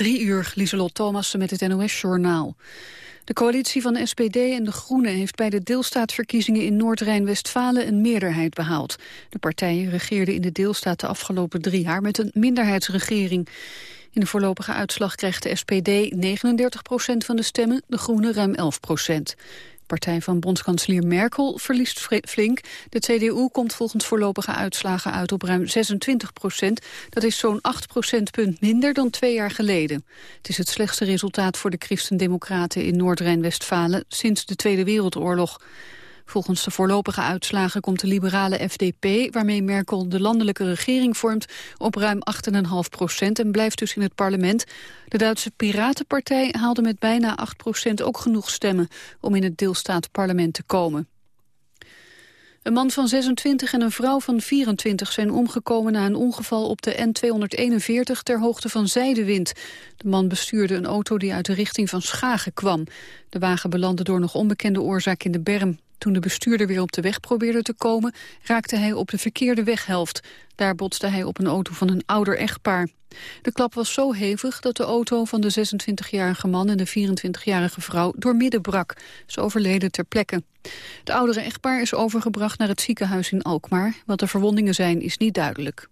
Drie uur, Lieselot Thomassen met het NOS-journaal. De coalitie van SPD en de Groenen heeft bij de deelstaatverkiezingen in Noord-Rijn-Westfalen een meerderheid behaald. De partijen regeerden in de deelstaat de afgelopen drie jaar met een minderheidsregering. In de voorlopige uitslag krijgt de SPD 39 procent van de stemmen, de Groenen ruim 11 procent partij van bondskanselier Merkel verliest flink. De CDU komt volgens voorlopige uitslagen uit op ruim 26 procent. Dat is zo'n 8 procentpunt minder dan twee jaar geleden. Het is het slechtste resultaat voor de christendemocraten in Noord-Rijn-Westfalen sinds de Tweede Wereldoorlog. Volgens de voorlopige uitslagen komt de liberale FDP... waarmee Merkel de landelijke regering vormt... op ruim 8,5 procent en blijft dus in het parlement. De Duitse Piratenpartij haalde met bijna 8 procent ook genoeg stemmen... om in het deelstaatparlement te komen. Een man van 26 en een vrouw van 24 zijn omgekomen na een ongeval op de N241 ter hoogte van Zijdewind. De man bestuurde een auto die uit de richting van Schagen kwam. De wagen belandde door nog onbekende oorzaak in de berm. Toen de bestuurder weer op de weg probeerde te komen, raakte hij op de verkeerde weghelft. Daar botste hij op een auto van een ouder echtpaar. De klap was zo hevig dat de auto van de 26-jarige man en de 24-jarige vrouw doormidden brak. Ze overleden ter plekke. De oudere echtpaar is overgebracht naar het ziekenhuis in Alkmaar. Wat de verwondingen zijn is niet duidelijk.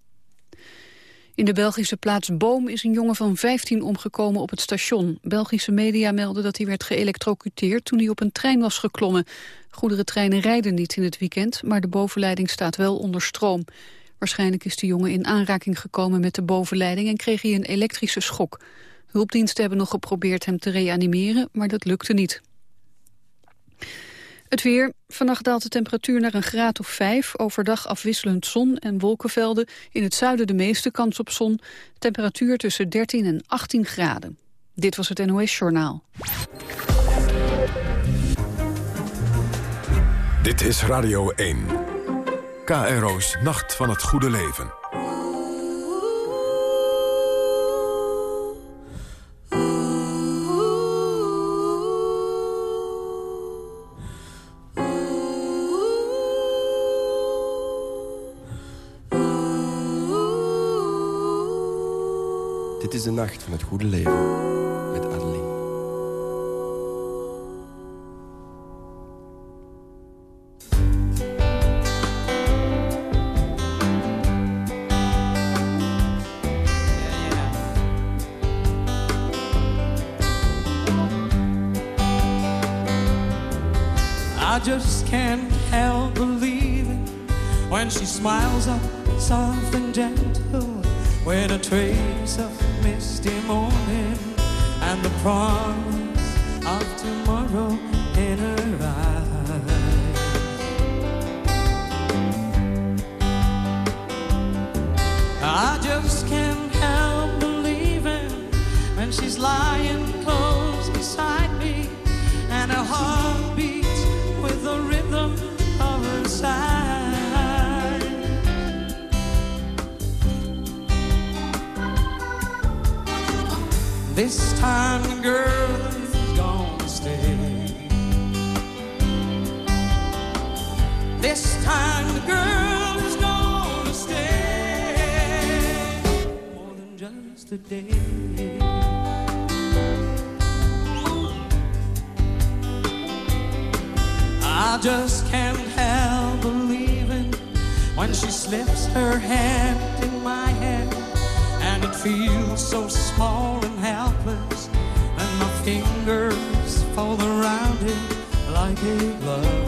In de Belgische plaats Boom is een jongen van 15 omgekomen op het station. Belgische media melden dat hij werd geëlectrocuteerd toen hij op een trein was geklommen. Goederentreinen rijden niet in het weekend, maar de bovenleiding staat wel onder stroom. Waarschijnlijk is de jongen in aanraking gekomen met de bovenleiding en kreeg hij een elektrische schok. Hulpdiensten hebben nog geprobeerd hem te reanimeren, maar dat lukte niet. Het weer. Vannacht daalt de temperatuur naar een graad of 5. Overdag afwisselend zon en wolkenvelden. In het zuiden de meeste kans op zon. Temperatuur tussen 13 en 18 graden. Dit was het NOS Journaal. Dit is Radio 1. KRO's Nacht van het Goede Leven. Dit is de nacht van het goede leven met Adeline. I just can't help believing when she smiles up soft and gentle I just can't help believing when she slips her hand in my hand and it feels so small and helpless and my fingers fall around it like a glove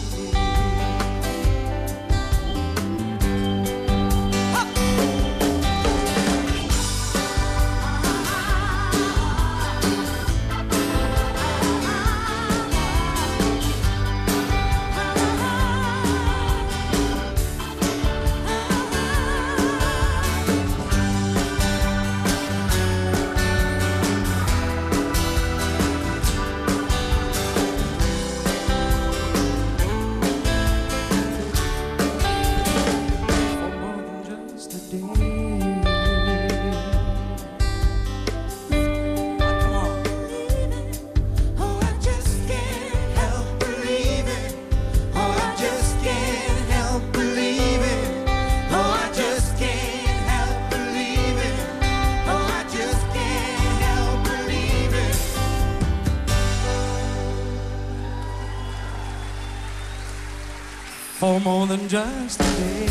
For more than just a day.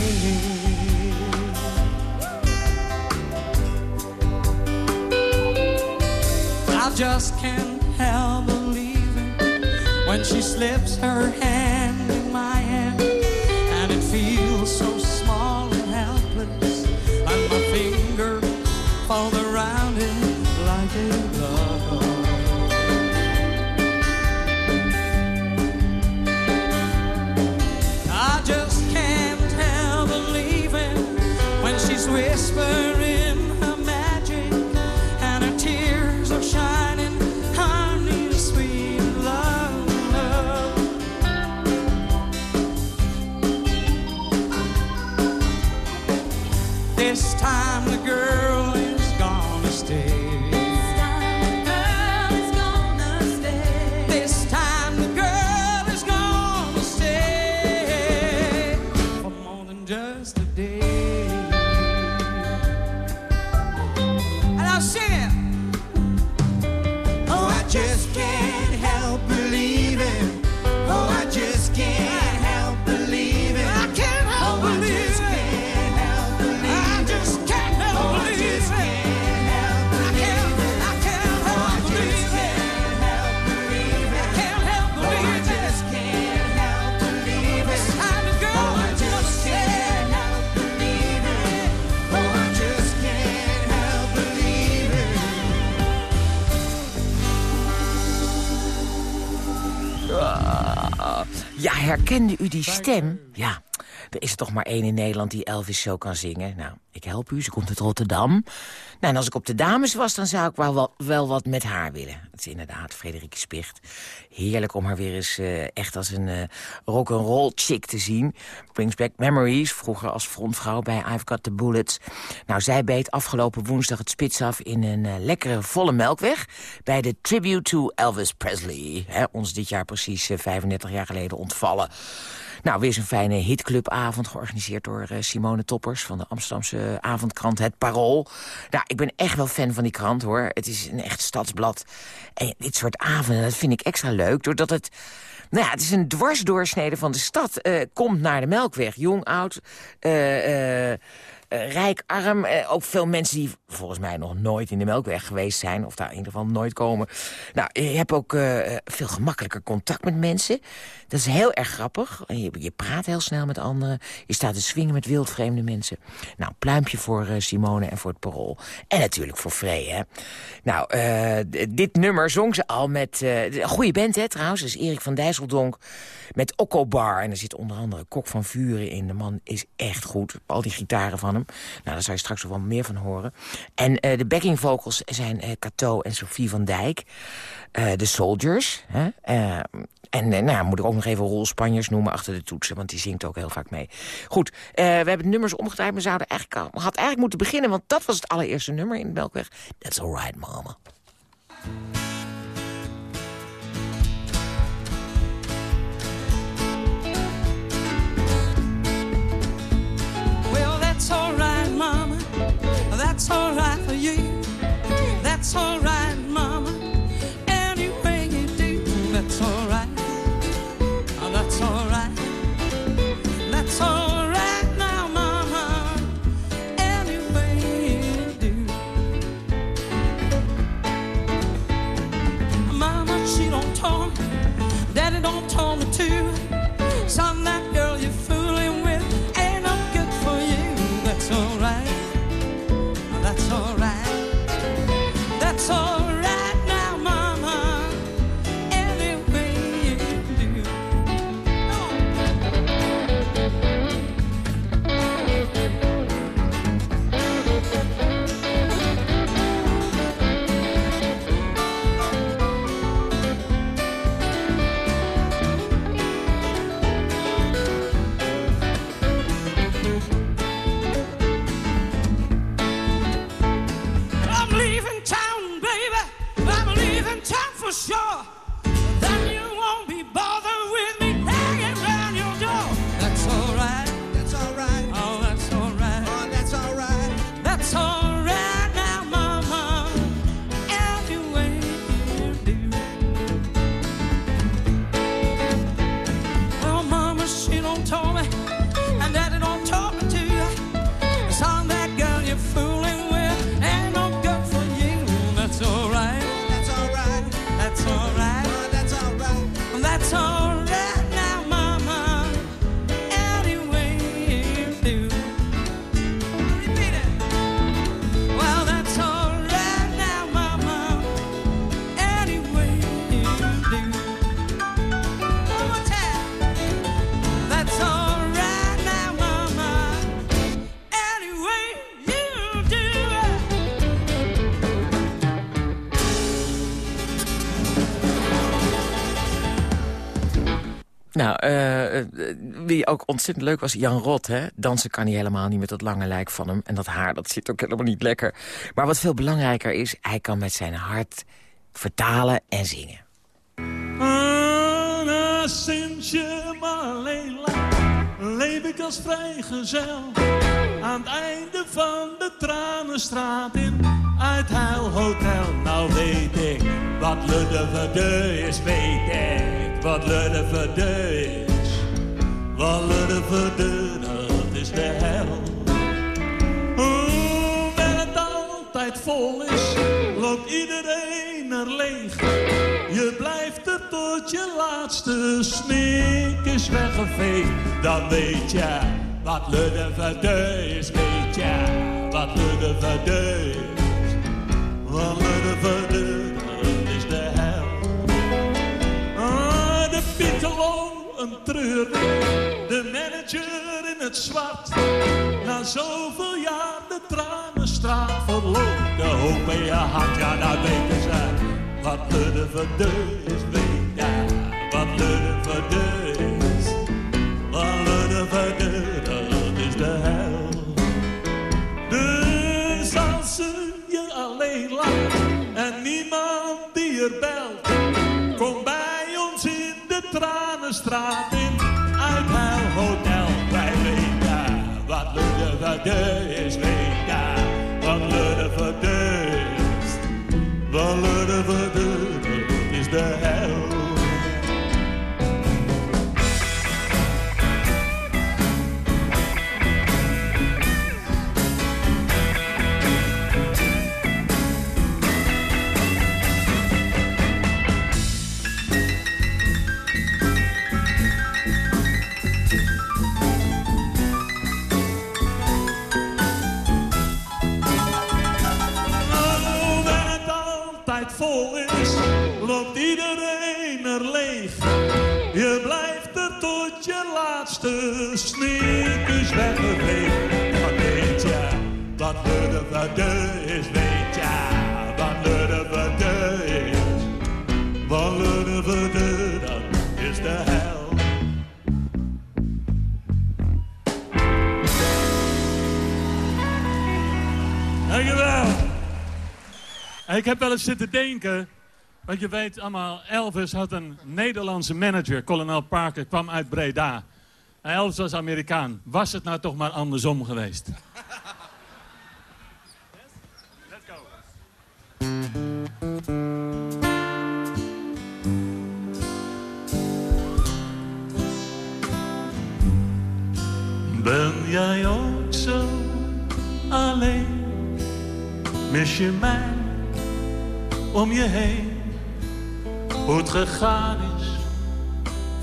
I just can't help believing when she slips her hand Ja, herkende u die stem? Ja, er is er toch maar één in Nederland die Elvis zo kan zingen. Nou, ik help u, ze komt uit Rotterdam. Nou, en als ik op de dames was, dan zou ik wel, wel, wat met haar willen. Het is inderdaad Frederike Spicht. Heerlijk om haar weer eens eh, echt als een uh, rock'n'roll chick te zien. Brings back memories, vroeger als frontvrouw bij I've Got The Bullets. Nou, zij beet afgelopen woensdag het spits af in een eh, lekkere volle melkweg... bij de Tribute to Elvis Presley. Hè, ons dit jaar precies 35 jaar geleden ontvallen. Nou, weer zo'n fijne hitclubavond georganiseerd door uh, Simone Toppers... van de Amsterdamse avondkrant Het Parool. Nou, ik ben echt wel fan van die krant, hoor. Het is een echt stadsblad. En dit soort avonden, dat vind ik extra leuk... doordat het... Nou ja, het is een dwarsdoorsnede van de stad. Uh, komt naar de Melkweg. Jong, oud, uh, uh, rijk, arm. Uh, ook veel mensen die volgens mij nog nooit in de Melkweg geweest zijn. Of daar in ieder geval nooit komen. Nou, je hebt ook uh, veel gemakkelijker contact met mensen. Dat is heel erg grappig. Je, praat heel snel met anderen. Je staat te swingen met wildvreemde mensen. Nou, pluimpje voor Simone en voor het parool. En natuurlijk voor Frey, hè. Nou, dit nummer zong ze al met... een goede band, hè, trouwens. Dat is Erik van Dijsseldonk met Okko Bar. En er zit onder andere Kok van Vuren in. De man is echt goed. Al die gitaren van hem. Nou, daar zal je straks nog wel meer van horen. En uh, de backing vocals zijn uh, Cato en Sophie van Dijk. Uh, de Soldiers. Hè? en nou, moet ik ook nog even Rol Spanjers noemen achter de toetsen. Want die zingt ook heel vaak mee. Goed, we hebben nummers omgedraaid. We zouden eigenlijk had eigenlijk moeten beginnen. Want dat was het allereerste nummer in de Melkweg. That's alright, mama. That's alright, mama. That's alright for you. That's alright, Nou, uh, wie ook ontzettend leuk was, Jan Rot. Hè? Dansen kan hij helemaal niet met dat lange lijk van hem. En dat haar, dat zit ook helemaal niet lekker. Maar wat veel belangrijker is, hij kan met zijn hart vertalen en zingen. Ah, sinds je maar alleen leef ik als vrijgezel. Aan het einde van de Tranenstraat in Uithuilhotel. Nou weet ik wat Luddeverde is, weet ik wat Luddeverde is. Wat Luddeverde, dat is de hel. Hoewel het altijd vol is, loopt iedereen er leeg. Je blijft er tot je laatste snik is weggeveegd. Dan weet je wat Luddeverde is, weet je wat Luddeverde is. Wat Luddeverde, dat De piccolo, een treur. De manager in het zwart. Na zoveel jaar de tranenstraat verloopt. De hoop in je hart, ja, dat weten ze. Wat Luddeverde is, weet. Wat Luddeverde is. Wat Luddeverde, dat is de hel. Dus als ze je alleen laat en niemand die er belt. Tranenstraat in Uitheil Hotel. Wij weten wat Luddeverde is, ja. Wat Luddeverde is. Wat Luddeverde, is de wel zitten denken, want je weet allemaal, Elvis had een Nederlandse manager, kolonel Parker, kwam uit Breda. En Elvis was Amerikaan. Was het nou toch maar andersom geweest? Let's go. Ben jij ook zo alleen? Mis mij om je heen? Hoe het gegaan is,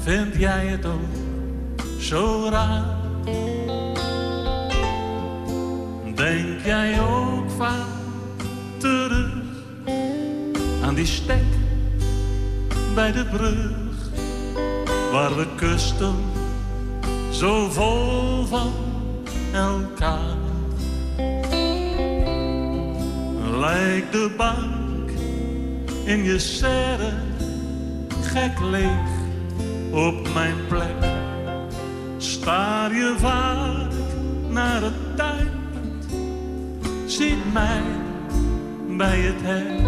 vind jij het ook zo raar? Denk jij ook vaak terug aan die stek bij de brug waar we kusten zo vol van elkaar? Lijkt de bank in je serre gek leeg op mijn plek. Staar je vaak naar het tuinpad, ziet mij bij het hek.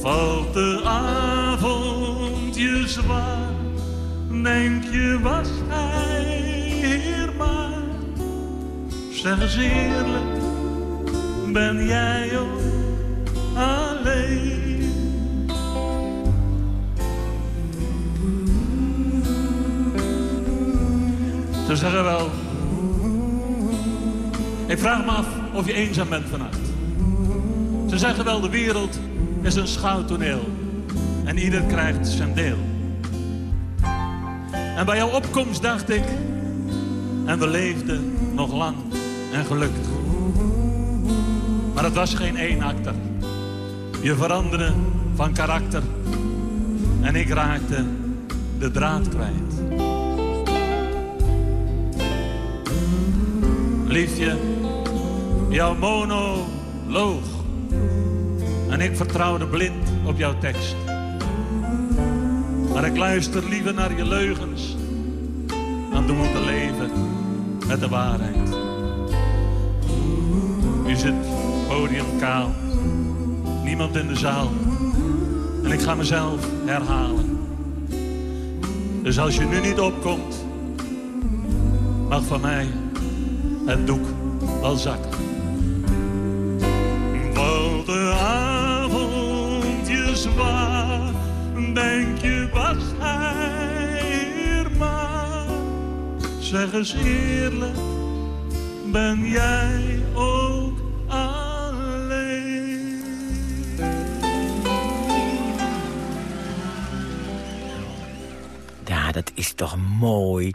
Valt de avond je zwaar, denk je was hij hier maar. Zeg ben jij ook Ze zeggen wel, ik vraag me af of je eenzaam bent vannacht. Ze zeggen wel, de wereld is een schouwtoneel en ieder krijgt zijn deel. En bij jouw opkomst dacht ik, en we leefden nog lang en gelukkig. Maar het was geen eenakter. Je veranderde van karakter en ik raakte de draad kwijt. Liefje, jouw monoloog. En ik vertrouwde blind op jouw tekst. Maar ik luister liever naar je leugens. Dan doen we te leven met de waarheid. Nu zit het podium kaal. Niemand in de zaal. En ik ga mezelf herhalen. Dus als je nu niet opkomt, mag van mij het doek wel zakken. Want de avond je zwaar, denk je was hij er maar. Zeg eens eerlijk, ben jij ook alleen? Ja, dat is toch mooi.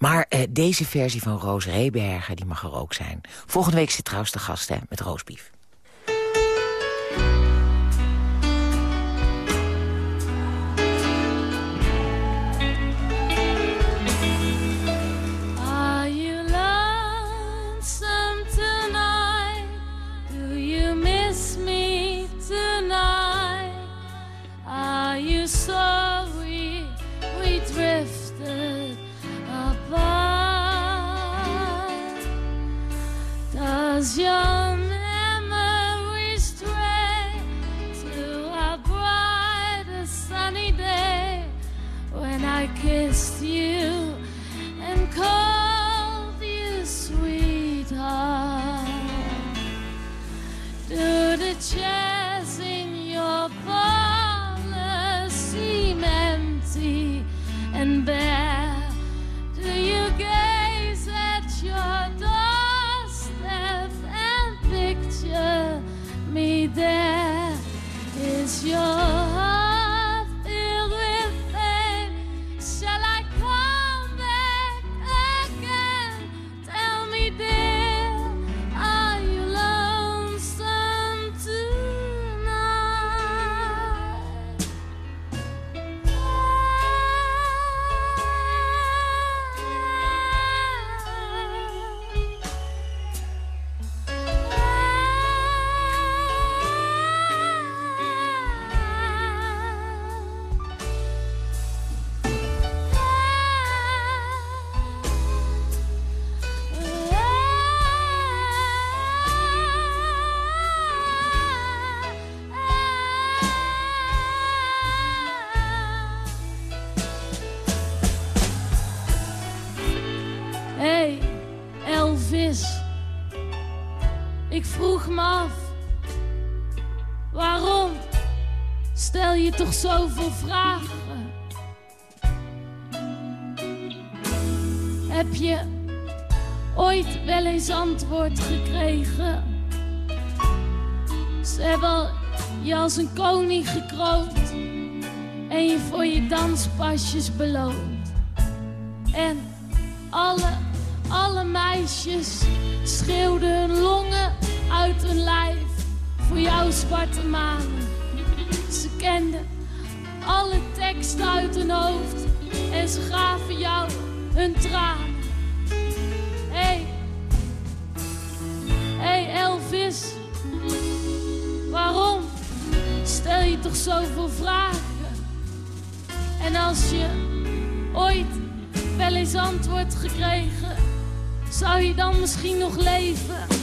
Maar eh, deze versie van Roos Rebergen, die mag er ook zijn. Volgende week zit trouwens de gast hè, met roosbief. Toch zoveel vragen? Heb je ooit wel eens antwoord gekregen? Ze hebben je als een koning gekroond en je voor je danspasjes beloond. En alle, alle meisjes schreeuwden hun longen uit hun lijf voor jouw zwarte manen. Ze kenden alle teksten uit hun hoofd en ze gaven jou hun tranen. Hey, hey Elvis, waarom stel je toch zoveel vragen? En als je ooit wel eens antwoord gekregen, zou je dan misschien nog leven?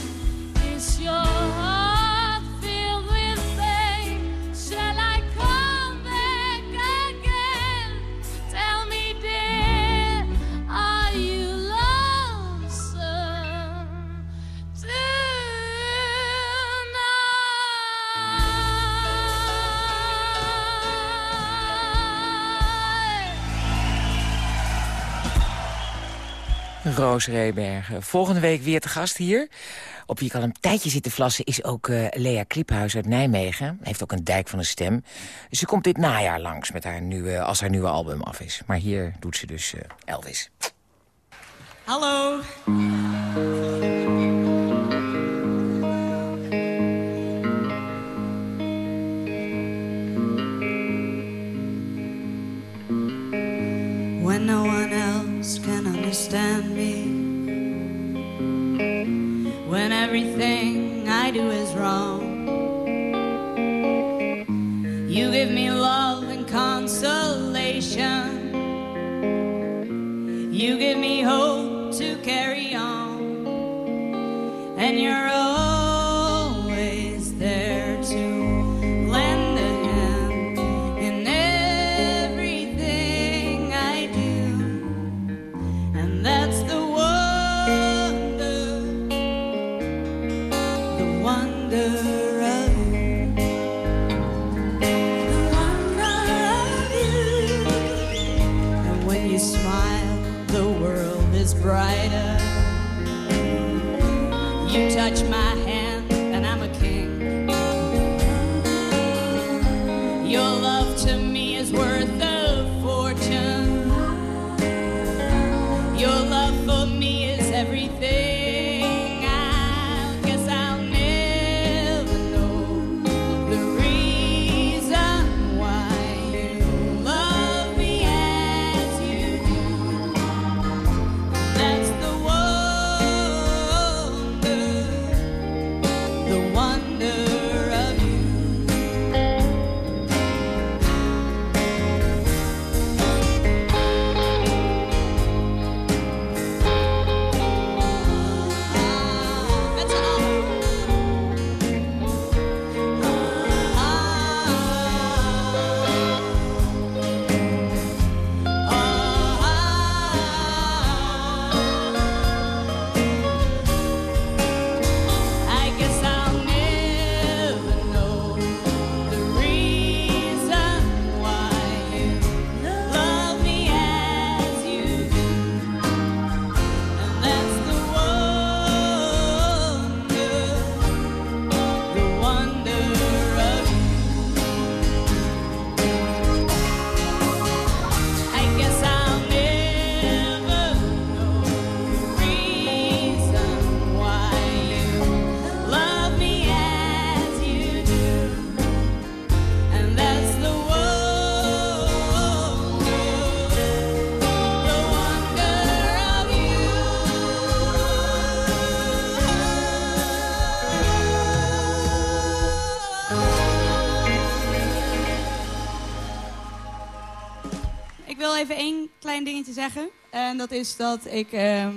Roos Rebergen. Volgende week weer te gast hier. Op wie kan een tijdje zitten vlassen is ook eh, Lea Kliphuis uit Nijmegen. Heeft ook een dijk van een stem. Ze komt dit najaar langs met haar nieuwe, als haar nieuwe album af is. Maar hier doet ze dus eh, Elvis. Hallo. everything I do is wrong. You give me love and consolation. You give me hope to carry on. And you're zeggen. En dat is dat ik uh,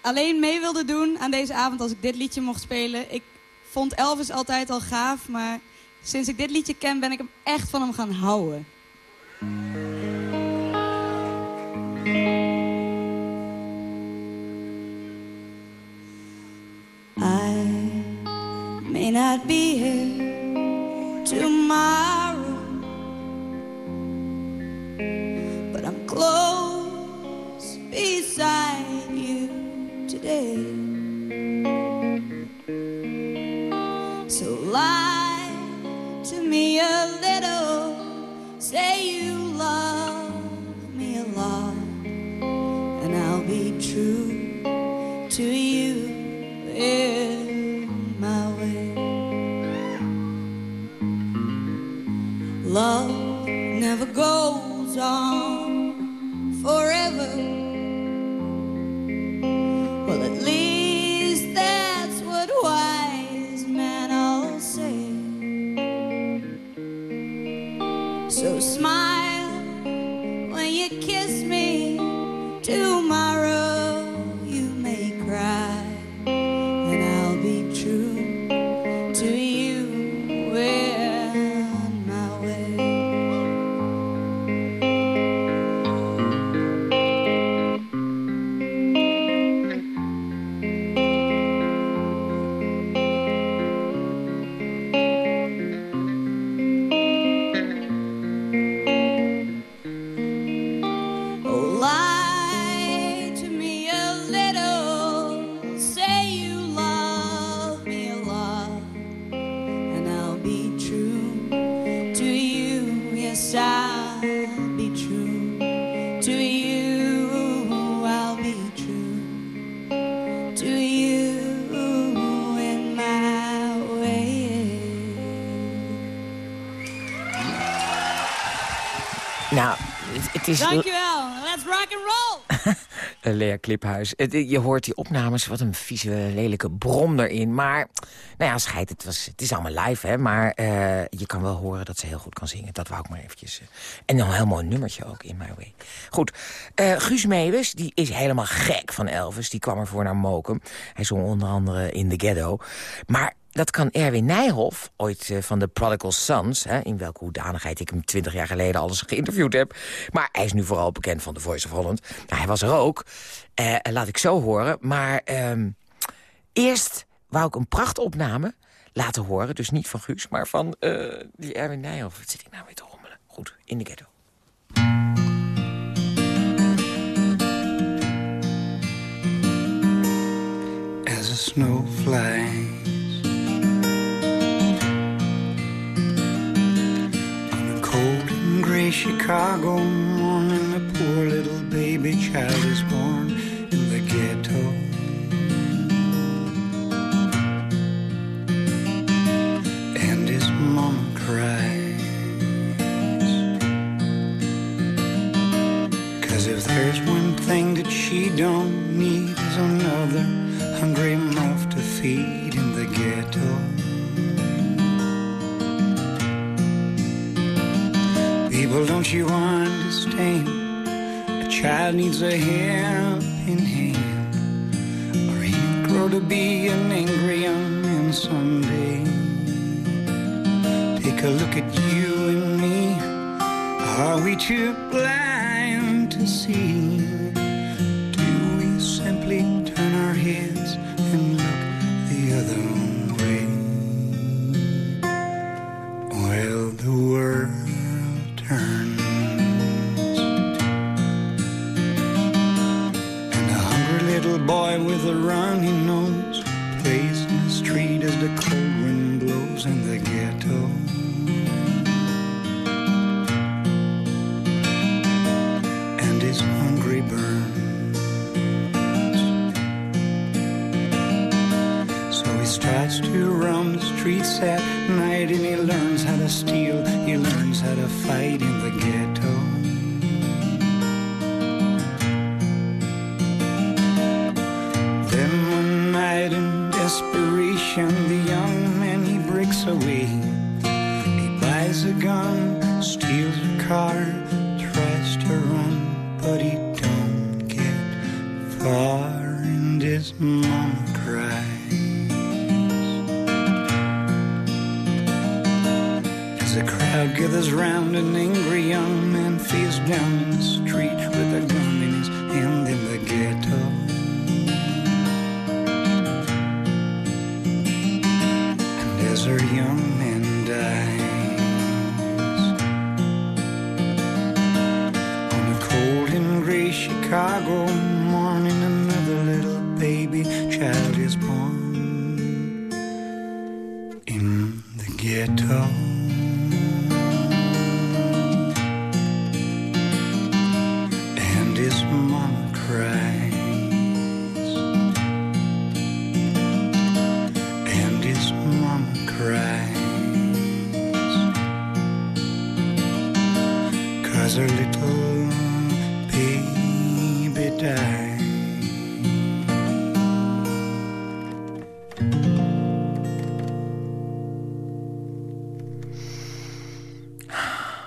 alleen mee wilde doen aan deze avond als ik dit liedje mocht spelen. Ik vond Elvis altijd al gaaf, maar sinds ik dit liedje ken ben ik hem echt van hem gaan houden. I may not be here het, is... Dankjewel. Let's rock and roll. Lea Kliphuis. je hoort die opnames, wat een vieze, lelijke brom erin. Maar, nou ja, scheid, het, was, het is allemaal live, hè. Maar uh, je kan wel horen dat ze heel goed kan zingen. Dat wou ik maar eventjes. Uh, en dan een heel mooi nummertje ook, In My Way. Goed, Guus Meeuwis, die is helemaal gek van Elvis. Die kwam ervoor naar Mokum. Hij zong onder andere in The Ghetto. Maar dat kan Erwin Nijhoff, ooit uh, van de Prodigal Sons... Hè, in welke hoedanigheid ik hem twintig jaar geleden alles geïnterviewd heb. Maar hij is nu vooral bekend van The Voice of Holland. Nou, hij was er ook. Uh, laat ik zo horen. Maar uh, eerst wou ik een prachtopname laten horen. Dus niet van Guus, maar van uh, die Erwin Nijhoff. Wat zit ik nou weer te rommelen? Goed, in de ghetto. As a snowflake gray Chicago morning, a poor little baby child is born in the ghetto. And his mama cries. Cause if there's one thing that she don't need is another hungry mouth to feed People, don't you understand? A child needs a helping hand, or he'll grow to be an angry young man someday. Take a look at you and me. Are we too blind to see?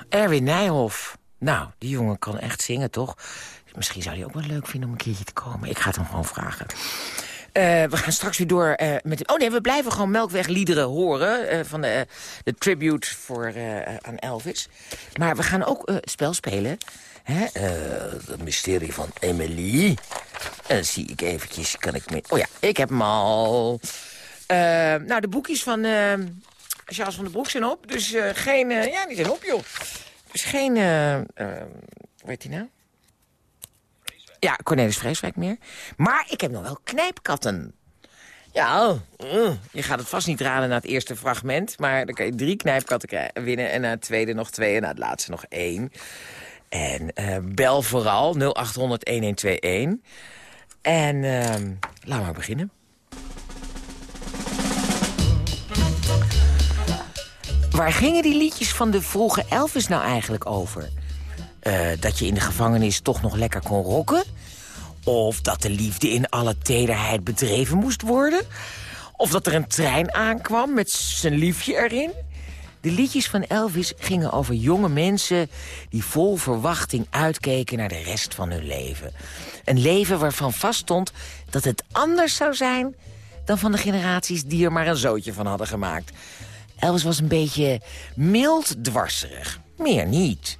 Erwin Nijhoff. Nou, die jongen kan echt zingen, toch? Misschien zou hij ook wel leuk vinden om een keertje te komen. Ik ga het hem gewoon vragen. Eh, we gaan straks weer door eh, met... Oh nee, we blijven gewoon Melkweg-liederen horen... eh, van de, de tribute voor, aan Elvis. Maar we gaan ook spel spelen. Hè? eh, het mysterie van Emily. En dan zie ik eventjes, kan ik mee... Oh ja, ik heb hem al. Eh, nou, de boekjes van eh, Charles van den Broek zijn op. Dus eh, geen... eh, ja, die zijn op, joh. Dus geen... eh, eh, hoe heet die nou? Ja, Cornelis Vreeswijk meer. Maar ik heb nog wel knijpkatten. Ja, je gaat het vast niet raden na het eerste fragment. Maar dan kan je drie knijpkatten winnen. En na het tweede nog twee. En na het laatste nog één. En eh, bel vooral 0800 1121. En ehm we maar beginnen. Waar gingen die liedjes van de vroege Elvis nou eigenlijk over? Eh, dat je in de gevangenis toch nog lekker kon rocken? Of dat de liefde in alle tederheid bedreven moest worden. Of dat er een trein aankwam met zijn liefje erin. De liedjes van Elvis gingen over jonge mensen... die vol verwachting uitkeken naar de rest van hun leven. Een leven waarvan vaststond dat het anders zou zijn... dan van de generaties die er maar een zootje van hadden gemaakt. Elvis was een beetje mild dwarserig. Meer niet.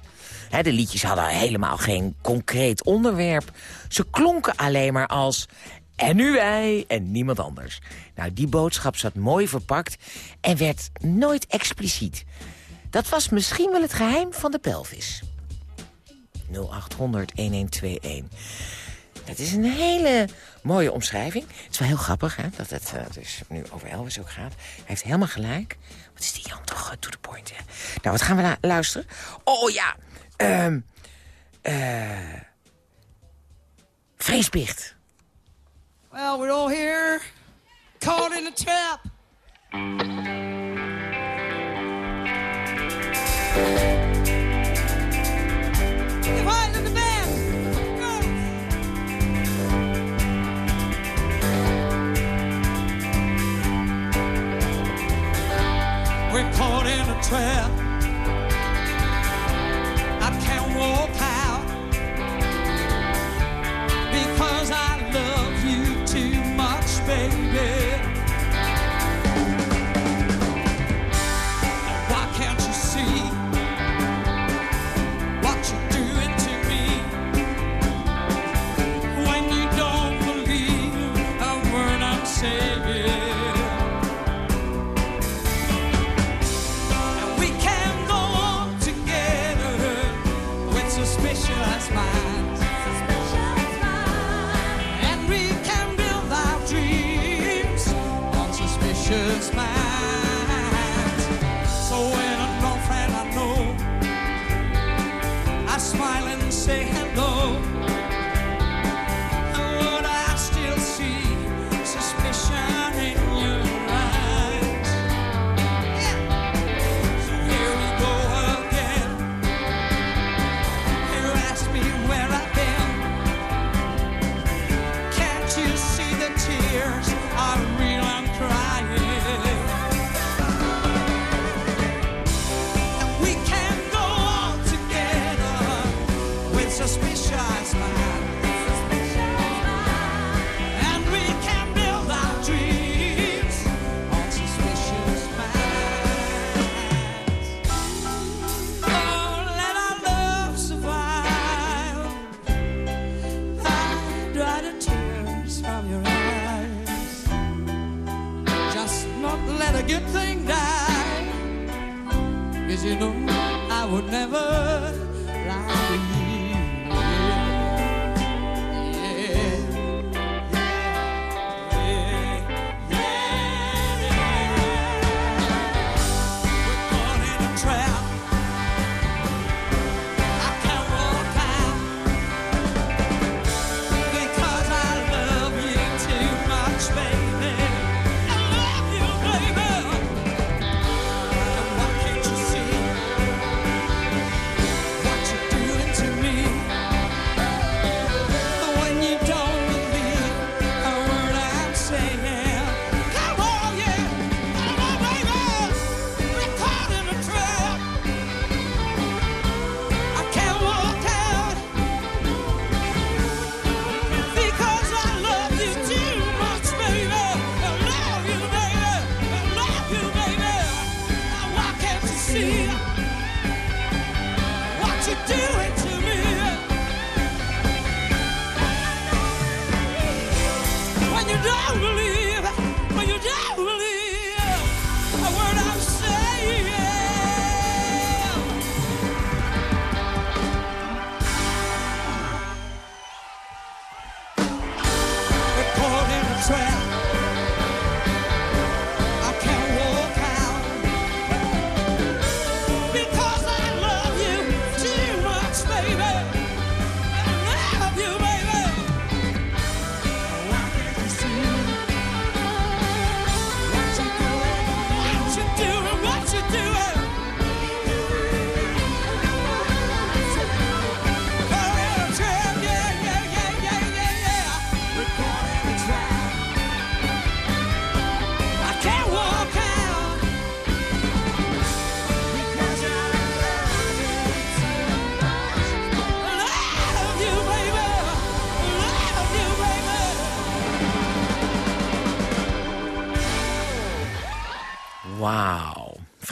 de liedjes hadden helemaal geen concreet onderwerp. Ze klonken alleen maar als... En nu wij en niemand anders. Nou, die boodschap zat mooi verpakt en werd nooit expliciet. Dat was misschien wel het geheim van de pelvis. 0800 1121. Dat is een hele mooie omschrijving. Het is wel heel grappig hè, dat het uh, dus nu over Elvis ook gaat. Hij heeft helemaal gelijk. Wat is die Jan toch uh, to the point, hè? Nou, wat gaan we luisteren? Oh ja, um, uh, Vreesbicht. Well, we're all here, caught in a trap. We're caught in a trap. I can't walk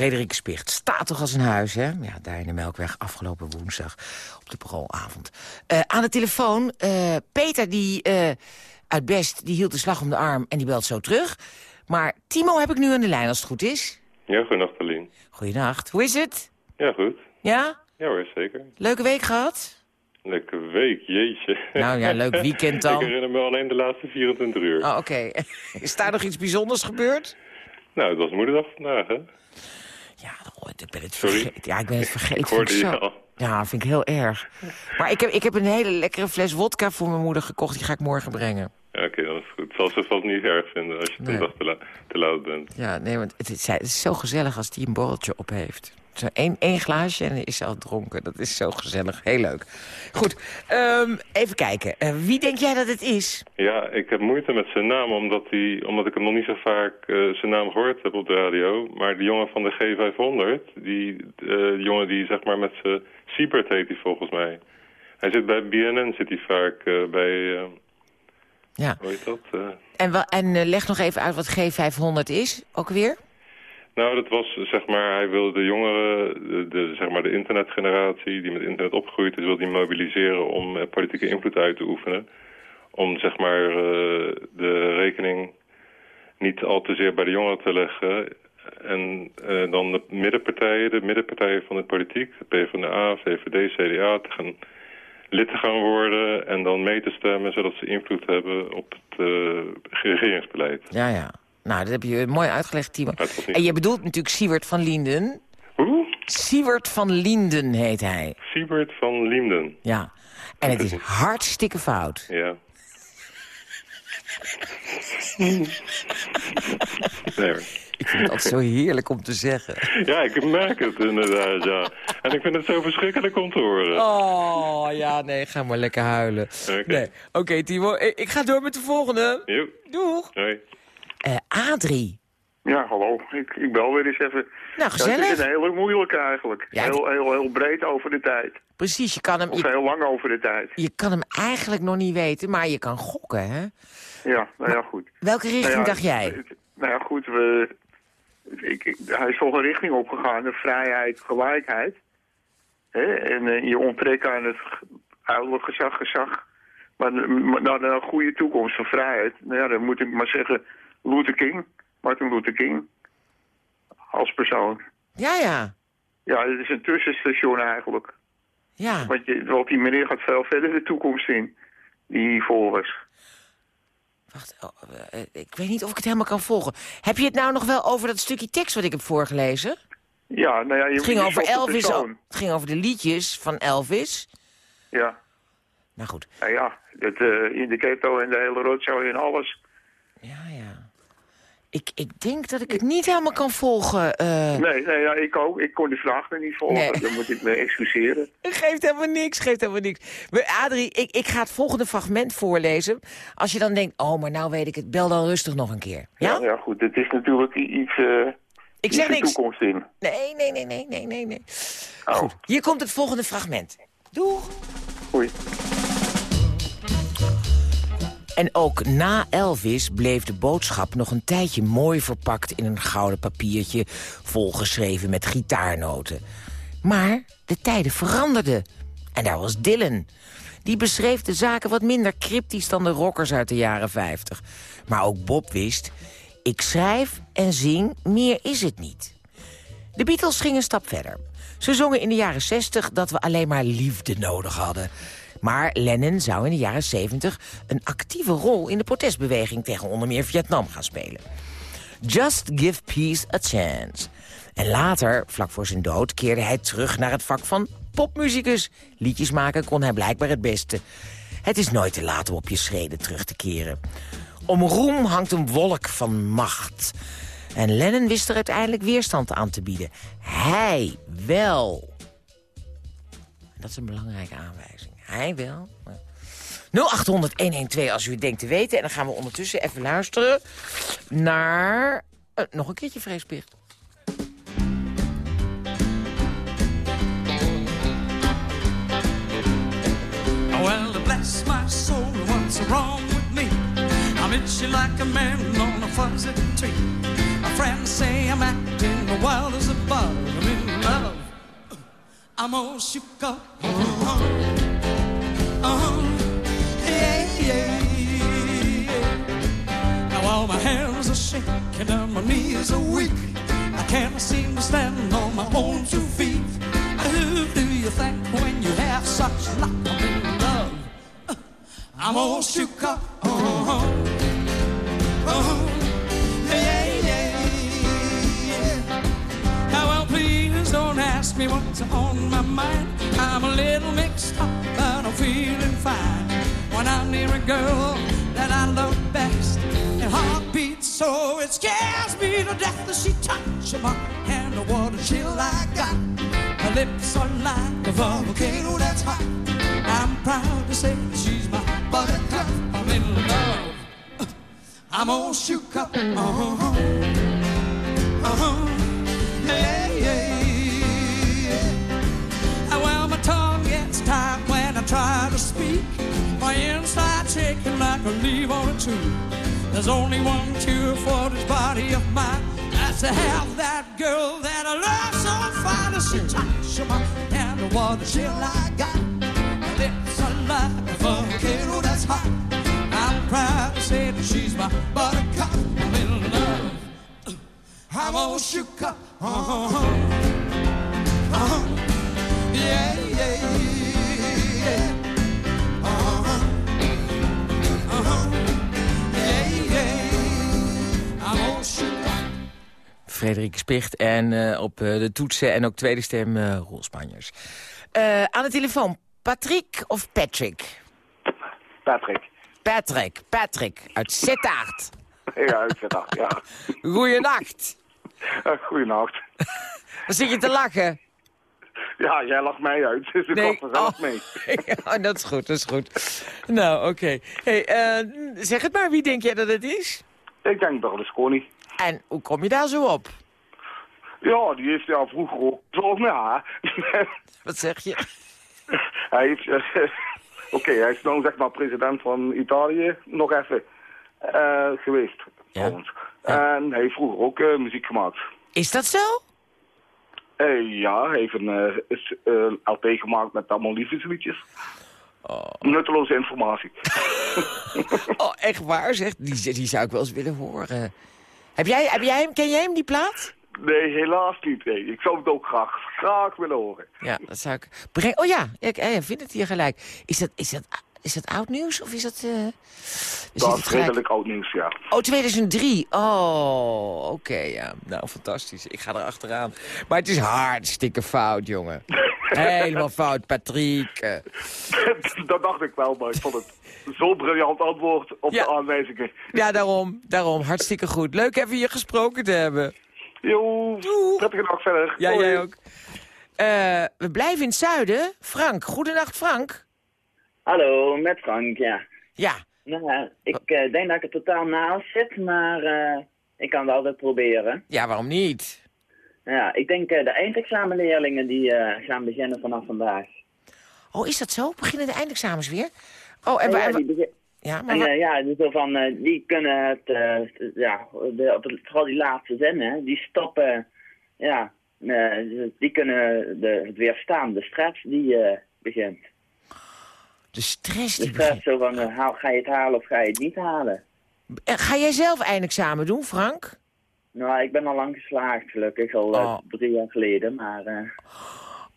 Frederik Spicht staat toch als een huis, hè? Ja, daar in de Melkweg afgelopen woensdag op de parolavond. Uh, aan de telefoon, uh, Peter die uh, uit Best, die hield de slag om de arm en die belt zo terug. Maar Timo heb ik nu aan de lijn als het goed is. Ja, goedenacht Aline. Goedenacht. Hoe is het? Ja, goed. Ja? Ja hoor, zeker. Leuke week gehad? Leuke week, jeetje. Nou ja, leuk weekend dan. ik herinner me alleen de laatste 24 uur. Oh, oké. Is daar nog iets bijzonders gebeurd? Nou, het was moederdag vandaag, hè? Ja, ik ben het vergeten. Ja, ik ben het vergeten. Ik hoorde je al. Ja, vind ik heel erg. Maar ik heb, ik heb een hele lekkere fles wodka voor mijn moeder gekocht. Die ga ik morgen brengen. Ja, oké, dat is goed. Het zal ze vast niet erg vinden als je nee. dag te, la te, laat bent. Ja, nee, want het is, het is zo gezellig als die een borreltje op heeft. Zo één, één glaasje en is al dronken. Dat is zo gezellig. Heel leuk. Goed, um, even kijken. Uh, wie denk jij dat het is? Ja, ik heb moeite met zijn naam, omdat, die, omdat ik hem nog niet zo vaak uh, zijn naam gehoord heb op de radio. Maar die jongen van de G500, die uh, jongen die zeg maar met zijn Siebert heet hij volgens mij. Hij zit bij BNN, zit hij vaak bij... ja. Hoe heet dat? En, en leg nog even uit wat G500 is, ook weer? Nou, dat was, zeg maar, hij wilde de jongeren, de, zeg maar de internetgeneratie die met internet opgegroeid is, wilde hij mobiliseren om uh, politieke invloed uit te oefenen. Om, zeg maar, uh, de rekening niet al te zeer bij de jongeren te leggen. En uh, dan de middenpartijen, de middenpartijen van de politiek, de PvdA, VVD, CDA, te gaan lid te gaan worden en dan mee te stemmen, zodat ze invloed hebben op het regeringsbeleid. Ja, ja. Nou, dat heb je mooi uitgelegd, Timo. En je bedoelt natuurlijk Siewert van Linden. Hoe? Siewert van Linden heet hij. Siewert van Linden. Ja. En het is hartstikke fout. Ja. nee, ik vind het altijd zo heerlijk om te zeggen. Ja, ik merk het inderdaad, ja. En ik vind het zo verschrikkelijk om te horen. Oh, ja, nee, ga maar lekker huilen. Oké, okay. nee. okay, Timo, ik ga door met de volgende. Jo. Doeg. Hoi. Uh, Adrie. Ja, hallo. Ik, ik bel weer eens even. Nou, gezellig. Ja, het is een hele moeilijke eigenlijk. Ja, heel, heel, heel breed over de tijd. Precies, je kan hem... Of heel lang over de tijd. Je kan hem eigenlijk nog niet weten, maar je kan gokken, hè? Ja, nou ja, goed. Welke richting nou ja, dacht jij? Nou ja, goed, we, ik, ik, hij is toch een richting opgegaan, de vrijheid, gelijkheid. Hè? En uh, je onttrekt aan het ouderlijk gezag, gezag. Maar naar een goede toekomst van vrijheid. Nou ja, dan moet ik maar zeggen Luther King, Martin Luther King, als persoon. Ja, ja. Ja, het is een tussenstation eigenlijk. Ja. Want, je, want die meneer gaat veel verder de toekomst in, die was. Wacht, oh, uh, ik weet niet of ik het helemaal kan volgen. Heb je het nou nog wel over dat stukje tekst wat ik heb voorgelezen? Ja, nou ja... Je, het ging over Elvis, het ging over de liedjes van Elvis. Ja. Nou goed. Nou ja, het, uh, in de ghetto en de hele rotzooi en alles. Ja, ja. Ik, ik denk dat ik het niet helemaal kan volgen. Uh... Nee, nee ja, ik ook. Ik kon de vraag nog niet volgen. Nee. Dan moet ik me excuseren. Geeft helemaal niks, geeft helemaal niks. Maar Adrie, ik, ik ga het volgende fragment voorlezen. Als je dan denkt, oh, maar nou weet ik het, bel dan rustig nog een keer. Ja, ja, ja goed. Het is natuurlijk iets... Uh, ik zeg niks. toekomst in. Nee, nee, nee, nee, nee, nee. nee. Oh. Goed, hier komt het volgende fragment. Doeg. Goeie. En ook na Elvis bleef de boodschap nog een tijdje mooi verpakt... in een gouden papiertje, volgeschreven met gitaarnoten. Maar de tijden veranderden. En daar was Dylan. Die beschreef de zaken wat minder cryptisch dan de rockers uit de jaren 50. Maar ook Bob wist, ik schrijf en zing, meer is het niet. De Beatles gingen een stap verder. Ze zongen in de jaren 60 dat we alleen maar liefde nodig hadden... Maar Lennon zou in de jaren 70 een actieve rol in de protestbeweging tegen onder meer Vietnam gaan spelen. Just give peace a chance. En later, vlak voor zijn dood, keerde hij terug naar het vak van popmuzikus. Liedjes maken kon hij blijkbaar het beste. Het is nooit te laat om op je schreden terug te keren. Om roem hangt een wolk van macht. En Lennon wist er uiteindelijk weerstand aan te bieden. Hij wel. Dat is een belangrijke aanwijzing. Hij wel. 0800-112 als u het denkt te weten. En dan gaan we ondertussen even luisteren naar... Uh, nog een keertje vreesplicht. Oh, well, bless my soul, what's wrong with me? I'm itchy like a man on a fuzzy tree. My friends say I'm acting wild as a bug. I'm in love. I'm all shook up. Uh-huh. Yeah, yeah, yeah. Now all my hands are shaking and my knees are weak. I can't seem to stand on my own two feet. Who do you think when you have such luck? I'm in love. I'm all shook up. Uh-huh. Uh-huh. Now, please don't ask me what's on my mind. I'm a little mixed up, I'm feeling fine. When I'm near a girl that I love best, and heart beats so it scares me to death that she touches my hand. What a chill I got. Her lips are like a volcano that's hot. I'm proud to say she's my buttercup. I'm in love. I'm all shook up. Uh-huh. Uh-huh. Shaking like a leaf on a tree. There's only one cure for this body of mine. That's to have that girl that I love so fine. She touches my hand, what a chill I got. Lips are like a volcano that's hot. I'm proud to say that she's my buttercup. I'm in love. I'm all shook up. Uh-huh. Uh-huh. Yeah. Frederik Spicht en eh, op eh, de toetsen en ook tweede stem uh, Roel Spanjers. Eh, aan de telefoon, Patrick of Patrick? Patrick. Patrick, Patrick, uit Sittard. Ja, uit Sittard, ja. Goeienacht. Goeienacht. Wat zit je te lachen? Ja, jij lacht mij uit, dus ik Nee, lach er zelf oh. mee. dat is goed, dat is goed. Nou, oké. Hey, eh, zeg het maar, wie denk jij dat het is? Ik denk Berlusconi. En hoe kom je daar zo op? Ja, die heeft ja vroeger ook zoals met haar. Wat zeg je? hij heeft... eh, Oké, hij is nou zeg maar president van Italië nog even eh, geweest. trouwens. En hij heeft vroeger ook eh, muziek gemaakt. Is dat zo? Ja, hij heeft een is, LP gemaakt met allemaal liefdesliedjes. Nutteloze informatie. Oh, echt waar, zeg. Die, die zou ik wel eens willen horen. Heb jij, heb jij hem, ken jij hem, die plaat? Nee, helaas niet. Nee. Ik zou het ook graag, graag willen horen. Ja, dat zou ik... Breng... Oh ja, ik eh, vind het hier gelijk. Is dat, is dat, is dat oud nieuws of is dat... zitten Dat is redelijk oud nieuws, ja. Oh, 2003. Oh, oké, ja. Nou, fantastisch. Ik ga er achteraan. Maar het is hartstikke fout, jongen. Helemaal fout, Patrick. Dat dacht ik wel, maar ik vond het zo'n briljant antwoord op de aanwijzingen. Ja, daarom. Daarom. Hartstikke goed. Leuk even je gesproken te hebben. Jo, prettige dag verder. Ja, Hoi. jij ook. Eh, we blijven in het zuiden. Frank, goedenacht Frank. Hallo, met Frank, ja. Ja. Nou, ik eh, denk dat ik er totaal naast zit, maar eh, ik kan het altijd proberen. Ja, waarom niet? Ja, ik denk eh, de eindexamenleerlingen die eh, gaan beginnen vanaf vandaag. Oh, is dat zo? Beginnen de eindexamens weer? Oh, en, ja, die begin- ja, maar en, eh, ja, dus van, die kunnen het, ja, de, op het, vooral die laatste zin, hè, die stoppen, ja, die kunnen de, het weerstaan. De stress die begint. De stress De die stress zo van, haal, ga je het halen of ga je het niet halen? Ga jij zelf eindexamen doen, Frank? Nou, ik ben al lang geslaagd, gelukkig, al eh, Oh. drie jaar geleden, maar... eh,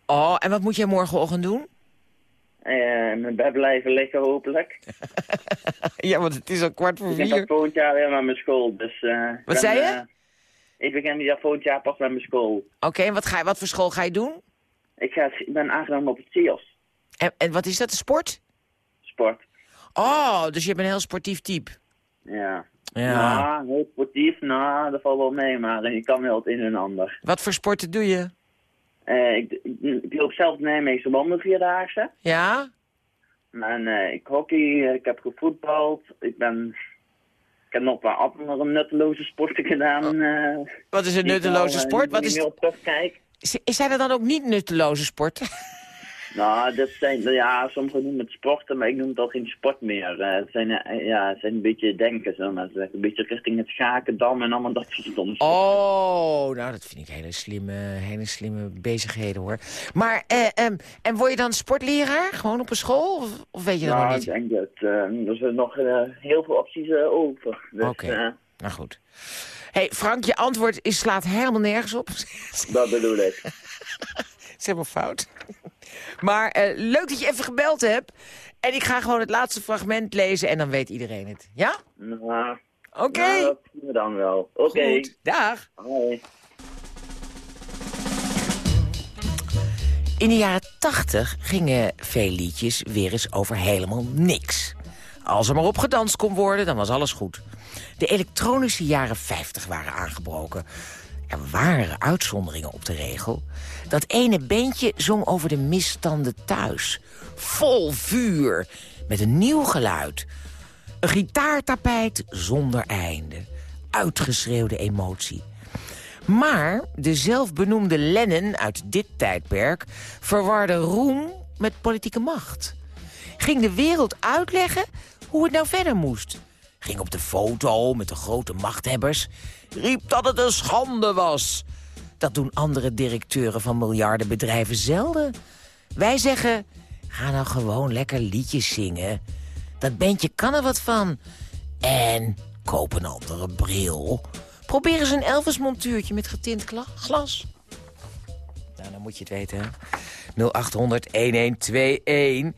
Oh, en wat moet jij morgenochtend doen? In mijn bed blijven liggen, hopelijk. ja, want het is al kwart voor Ik begin vier. pas volgend jaar weer met mijn school, dus... ik Wat ben, zei je? ik begin volgend jaar pas met mijn school. Oké, en wat, ga je, wat voor school ga je doen? Ik, ga, ik ben aangenomen op het CIOS, En, en wat is dat, de sport? sport. Oh, dus je bent een heel sportief type. Ja. Ja. Nou, heel sportief, nou, dat valt wel mee, maar je kan wel het een en ander. Wat voor sporten doe je? Eh, ik, ik, ik loop zelf de Nijmeegse wandelvierdaagse. Ja? En eh, ik hockey, ik heb gevoetbald, ik ben... Ik heb nog wat andere nutteloze sporten gedaan. eh, Wat is een ik nutteloze sport? Wat is, meer op terugkijk. is- zijn er dan ook niet nutteloze sporten? Nou, dat zijn, ja, sommigen noemen het sporten, maar ik noem het al geen sport meer. Eh, het, zijn, eh, ja, het zijn een beetje denken, zo maar. Een beetje richting het schaken, dam en allemaal dat soort stomme Oh, nou, dat vind ik hele slimme, hele slimme bezigheden, hoor. Maar, eh, ehm, en word je dan sportleraar, gewoon op een school? Of, of weet je dat Nou, nog ik niet? denk dat eh, er zijn nog heel veel opties over. Dus, Oké. Nou goed. hey, Frank, je antwoord is, slaat helemaal nergens op. dat bedoel ik. is helemaal fout. Maar eh, leuk dat je even gebeld hebt. En ik ga gewoon het laatste fragment lezen en dan weet iedereen het. Ja? Nou, Oké. nou, dat zien we dan wel. Oké. Goed, dag. Hoi. In de jaren tachtig gingen veel liedjes weer eens over helemaal niks. Als er maar op gedanst kon worden, dan was alles goed. De elektronische jaren 50 waren aangebroken. Er waren uitzonderingen op de regel. Dat ene bandje zong over de misstanden thuis. Vol vuur, met een nieuw geluid. Een gitaartapijt zonder einde. Uitgeschreeuwde emotie. Maar de zelfbenoemde Lennon uit dit tijdperk verwarde roem met politieke macht. Ging de wereld uitleggen hoe het nou verder moest. Ging op de foto met de grote machthebbers. Riep dat het een schande was. Dat doen andere directeuren van miljardenbedrijven zelden. Wij zeggen, ga nou gewoon lekker liedjes zingen. Dat bandje kan er wat van. En koop een andere bril. Probeer eens een Elvis-montuurtje met getint gla- glas. Nou, dan moet je het weten, hè. 0800-1121.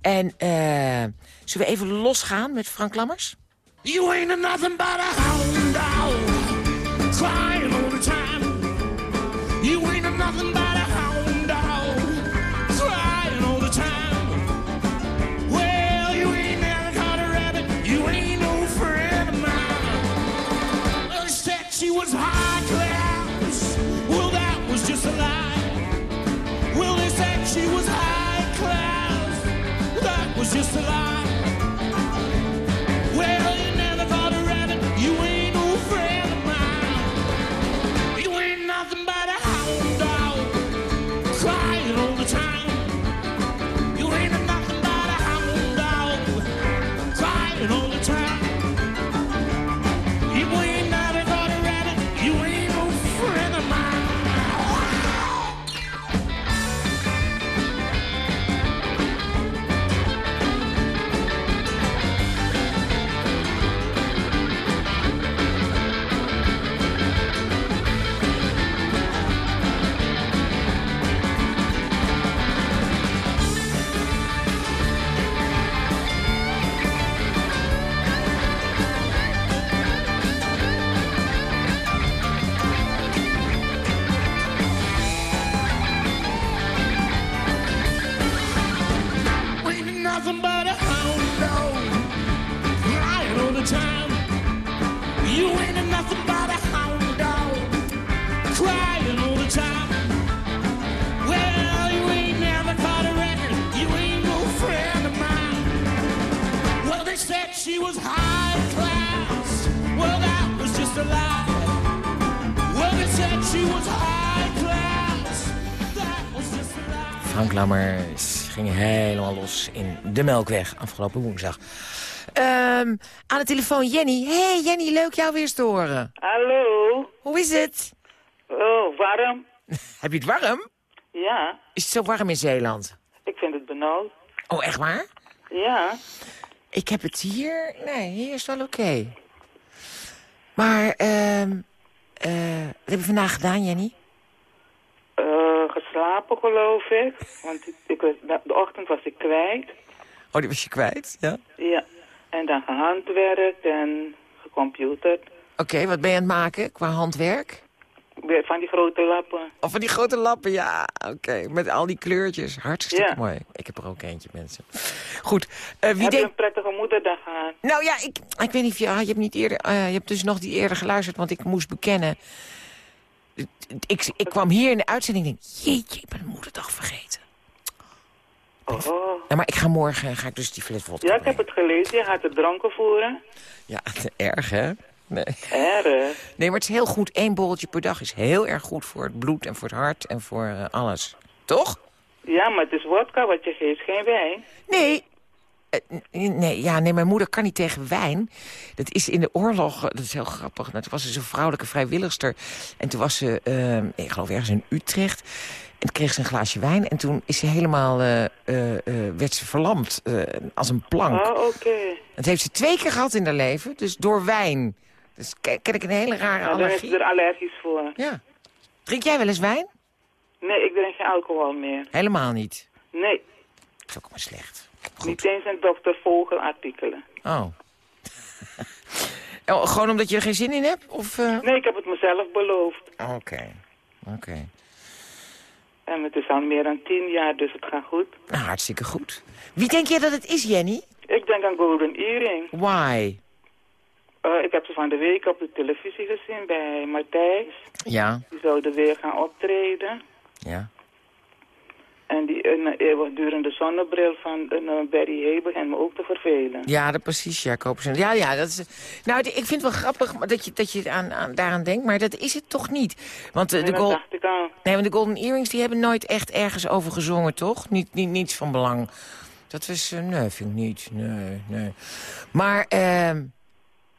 En, eh zullen we even losgaan met Frank Lammers? You ain't nothing but a hound dog, crying all the time. You ain't nothing but a hound dog, crying all the time. Well, you ain't never caught a rabbit, you ain't no friend of mine. They said she was high class, well, that was just a lie. Well, they said she was high class, that was just a lie. In de Melkweg afgelopen woensdag. Ehm, aan de telefoon Jenny. Hey Jenny, leuk jou weer te horen. Hallo. Hoe is het? Oh, warm. Heb je het warm? Ja, Is het zo warm in Zeeland? ik vind het benauwd. Oh, echt waar? Ja. Ik heb het hier... Nee, hier is wel oké. Maar, ehm eh, wat heb je vandaag gedaan, Jenny? Geslapen, geloof ik. Want ik, de ochtend was ik kwijt. Oh, die was je kwijt, ja? Ja. En dan gehandwerkt en gecomputerd. Oké, wat ben je aan het maken qua handwerk? Van die grote lappen. Of van die grote lappen, ja. Oké, met al die kleurtjes. Hartstikke Ja. mooi. Ik heb er ook eentje, mensen. Goed, eh, wie Heb je een prettige moederdag gehad? Nou ja, ik, ik weet niet of je... ah, je hebt niet eerder... eh, je hebt dus nog niet eerder geluisterd, want ik moest bekennen... Ik, ik kwam hier in de uitzending en denk... Jeetje, ik ben de moederdag vergeten. Oh. Ja, maar ik ga morgen ga ik dus die fles vodka Ja, ik heb het gelezen. Je gaat de dranken voeren. Ja, erg hè? Nee. Erg. nee, maar het is heel goed. Eén borreltje per dag is heel erg goed voor het bloed en voor het hart en voor eh, alles. Toch? Ja, maar het is wodka wat je geeft, geen wijn. Nee. Eh, nee, ja, nee, mijn moeder kan niet tegen wijn. Dat is in de oorlog, eh, dat is heel grappig. Nou, toen was ze zo'n vrouwelijke vrijwilligster. En toen was ze, eh, ik geloof ergens in Utrecht. En toen kreeg ze een glaasje wijn. En toen is ze helemaal, werd ze verlamd als een plank. Oh, oké. Dat heeft ze twee keer gehad in haar leven, dus door wijn. Dus ken, ken ik een hele rare is allergie. ze er allergisch voor. Ja. Drink jij wel eens wijn? Nee, ik drink geen alcohol meer. Helemaal niet. Nee. Dat is ook maar slecht. Niet eens een dokter Vogel artikelen. Oh. oh. Gewoon omdat je er geen zin in hebt? Of, eh? Nee, ik heb het mezelf beloofd. Oké. Oké. En het is al meer dan tien jaar, dus het gaat goed. Nou, hartstikke goed. Wie denk je dat het is, Jenny? Ik denk aan Golden Earring. Why? Eh, ik heb ze van de week op de televisie gezien bij Matthijs. Ja. Die zouden weer gaan optreden. Ja. En die een eeuwigdurende zonnebril van een eh, Barry Hay begint me ook te vervelen. Ja, dat precies, ja, kopen ze. Ja, ja, dat is... Nou, ik vind het wel grappig maar dat je, dat je aan, aan, daaraan denkt, maar dat is het toch niet. Want eh, En de, gold... nee, want de Golden Earrings die hebben nooit echt ergens over gezongen, toch? Niet, niet, niets van belang. Dat was... eh, nee, vind ik niet. Nee, nee. Maar, ehm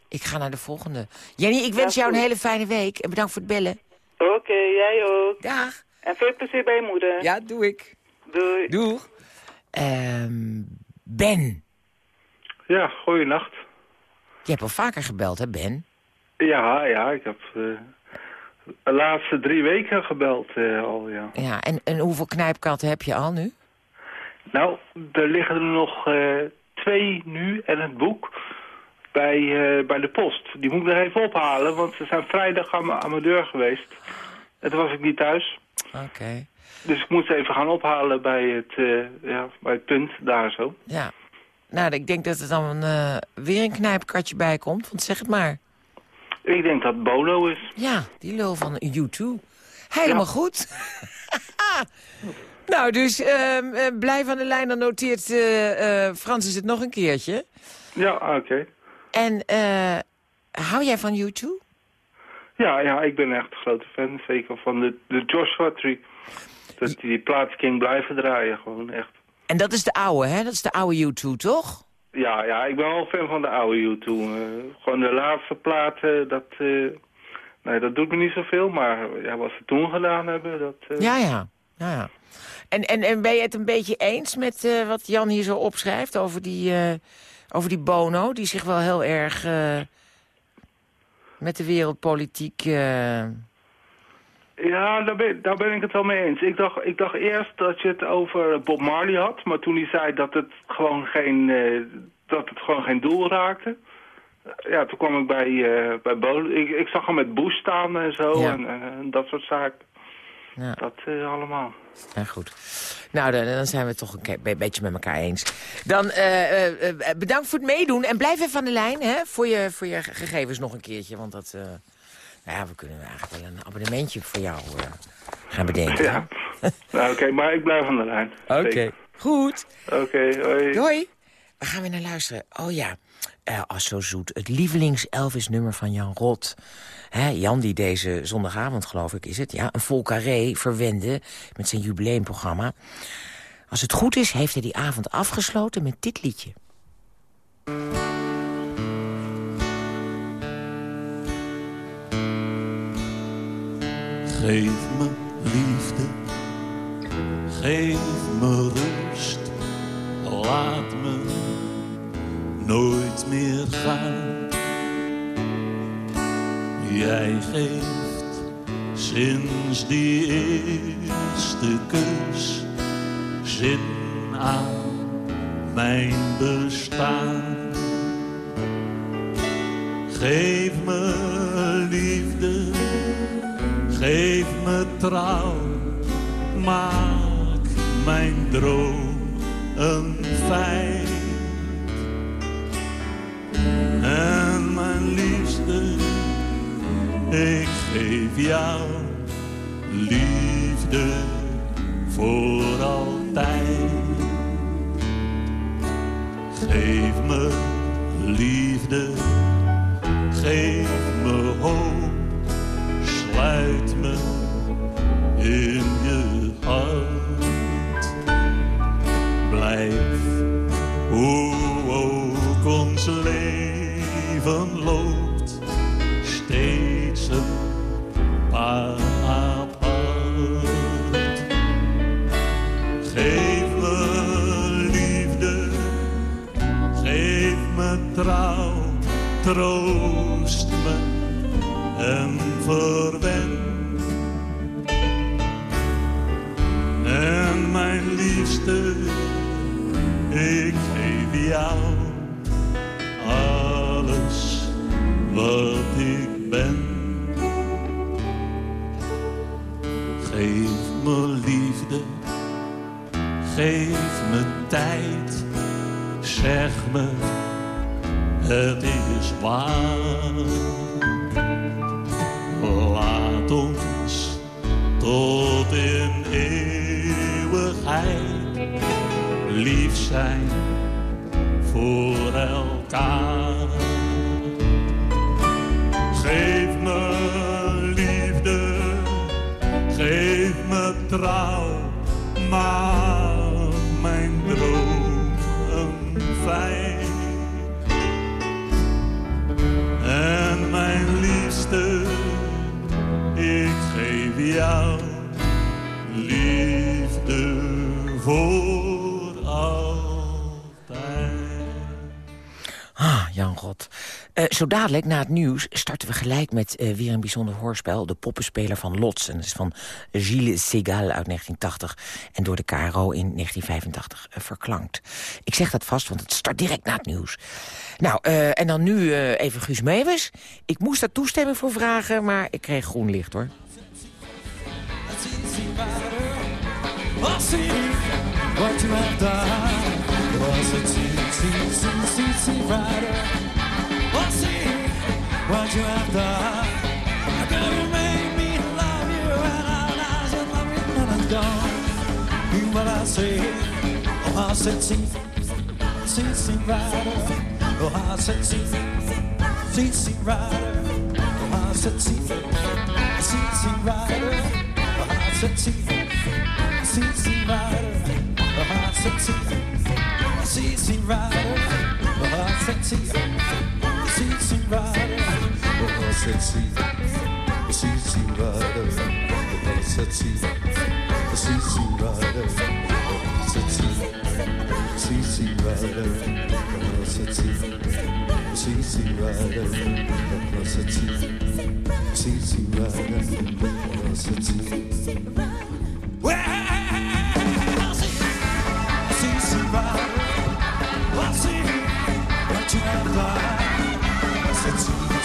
ik ga naar de volgende. Jenny, ik wens Ja, jou een hele fijne week. En bedankt voor het bellen. Oké, jij ook. Dag. En veel plezier bij je moeder. Ja, doe ik. Doei. Doeg. Ehm ben. Ja, goeienacht. Je hebt al vaker gebeld, hè, Ben? Ja, ja, ik heb eh, de laatste drie weken gebeld eh, al, ja. Ja, en, en hoeveel knijpkatten heb je al nu? Nou, er liggen er nog eh, twee nu en het boek bij, bij de post. Die moet ik nog even ophalen, want ze zijn vrijdag aan, mijn- aan mijn deur geweest. En toen was ik niet thuis. Oké. Dus ik moest ze even gaan ophalen bij het, eh, ja, bij het punt daar zo. Ja. Nou, ik denk dat er dan eh, weer een knijpkatje bij komt, want zeg het maar. Ik denk dat Bolo is. Ja, die lul van U2. Helemaal goed. nou, dus eh, blijf aan de lijn, dan noteert Francis het nog een keertje. Ja, oké. En eh, hou jij van U2? Ja, ja, ik ben echt een grote fan. Zeker van de, de Joshua Tree. Dat die, die plaats King blijven draaien, gewoon echt. En dat is de oude, hè? Dat is de oude U2, toch? Ja, ja, ik ben wel fan van de oude U2. eh, gewoon de laatste platen, dat, eh, nee, dat doet me niet zoveel. Maar ja, wat ze toen gedaan hebben, dat... eh, Ja, ja. ja, ja. En, en, en ben je het een beetje eens met wat Jan hier zo opschrijft over die, over die Bono... die zich wel heel erg met de wereldpolitiek... eh, Ja, daar ben, daar ben ik het wel mee eens. Ik dacht, ik dacht eerst dat je het over Bob Marley had, maar toen hij zei dat het gewoon geen, eh, dat het gewoon geen doel raakte. eh, Ja, toen kwam ik bij, eh bij. Ik, ik zag hem met Bush staan en zo Ja. en, en, en dat soort zaken. Ja. Dat eh, allemaal. Ja, goed. Nou, dan, dan zijn we het toch een beetje met elkaar eens. Dan eh, eh, eh, bedankt voor het meedoen. En blijf even aan de lijn hè, voor, je, voor je gegevens nog een keertje. Want dat, eh, ja, we kunnen eigenlijk wel een abonnementje voor jou eh, gaan bedenken. Ja. nou, Oké, maar ik blijf aan de lijn. Oké. Goed. Oké, hoi. Doei. Waar gaan we naar luisteren? Oh ja, eh als zo zoet. Het lievelings Elvis nummer van Jan Rot. Hè, Jan die deze zondagavond, geloof ik, is het... Ja, een vol carré verwende met zijn jubileumprogramma. Als het goed is, heeft hij die avond afgesloten met dit liedje. Geef me liefde, geef me rust, laat me nooit meer gaan. Jij geeft sinds die eerste kus zin aan mijn bestaan. Geef me liefde, geef me trouw, maak mijn droom een feit. En mijn liefste, ik geef jou liefde voor altijd. Geef me liefde, geef me zo dadelijk, na het nieuws, starten we gelijk met eh, weer een bijzonder hoorspel. De poppenspeler van Lots. En dat is van Gilles Segal uit 1980. En door de KRO in 1985 eh, verklankt. Ik zeg dat vast, want het start direct na het nieuws. Nou, eh, en dan nu eh, even Guus Meeuwis. Ik moest daar toestemming voor vragen, maar ik kreeg groen licht, hoor. Have done. Was it what you after. Girl, you made me love you, and our lives and love you and I'm gone. You I say, oh, I said, sing, sing, sing, rider. Oh, I said, sing, sing, sing, rider. Oh, I said, sing, sing, sing, rider. Oh, I said, sing, sing, sing, rider. Oh, I said, sing, sing, sing, rider. Oh, I said, sing, sing, sing, rider. Sexy, sexy rider, sexy, sexy rider, sexy, sexy rider, sexy, sexy rider, sexy, sexy rider, sexy. Sexy rider, sexy, what you have done, sexy.